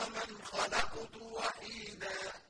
وَمَنْ خَلَقْتُ وَحِيدًا